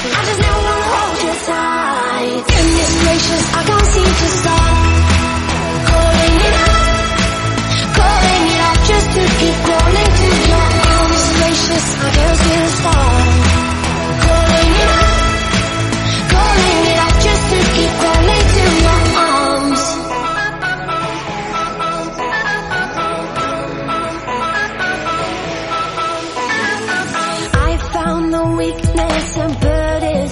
I just never wanna hold you tight. Goodness gracious, I can't seem to stop calling it out, calling it out just to keep calling to you. Goodness gracious, I can't seem to stop calling it out, calling it out just to keep calling to your arms. I found the weakness and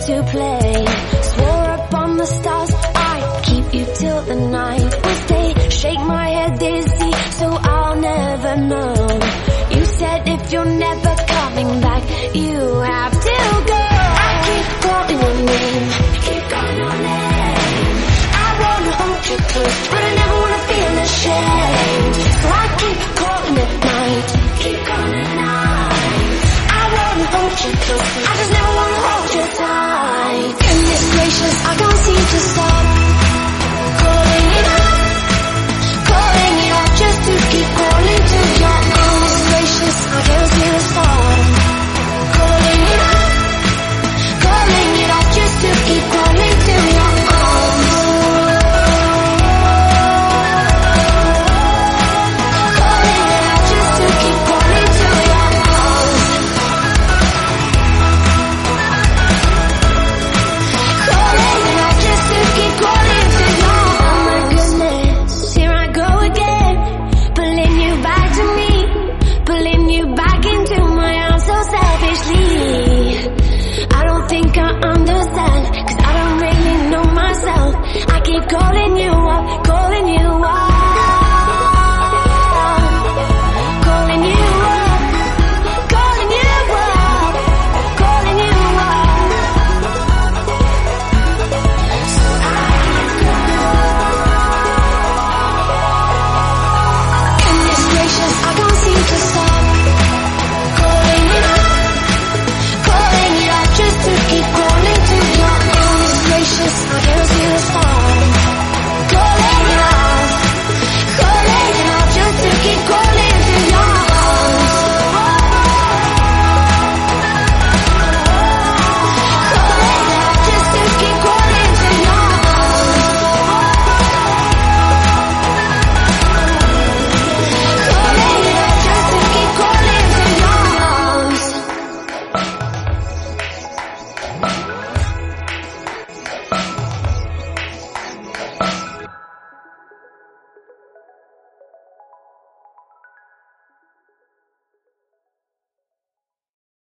to play. Swore up on the stars, I keep you till the night was day. Shake my head dizzy, so I'll never know. You said if you're never coming back, you have to go. I keep calling your name, keep calling your name. I wanna hold you close, but I never wanna feel ashamed. So I keep calling at night, keep calling at night. I wanna hold you close, I just never wanna hold you tight. I can't seem to stop.